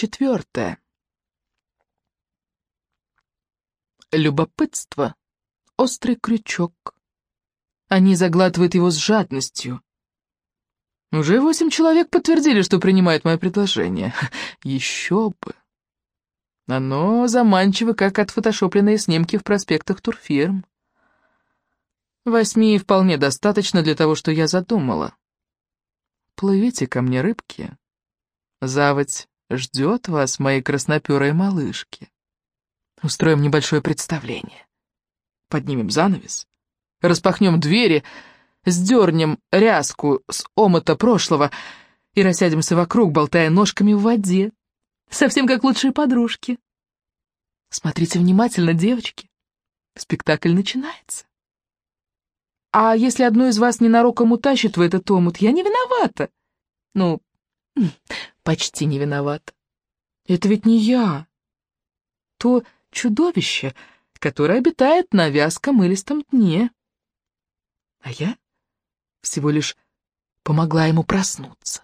четвертое. Любопытство — острый крючок. Они заглатывают его с жадностью. Уже восемь человек подтвердили, что принимают мое предложение. Еще бы. Оно заманчиво, как отфотошопленные снимки в проспектах турфирм. Восьми вполне достаточно для того, что я задумала. Плывите ко мне, рыбки. Заводь ждет вас, мои красноперые малышки. Устроим небольшое представление. Поднимем занавес, распахнем двери, сдернем ряску с омыта прошлого и рассядемся вокруг, болтая ножками в воде, совсем как лучшие подружки. Смотрите внимательно, девочки. Спектакль начинается. А если одну из вас ненароком утащит в этот омут, я не виновата. Ну, почти не виновата. Это ведь не я. То чудовище, которое обитает на вязком илистом дне. А я всего лишь помогла ему проснуться.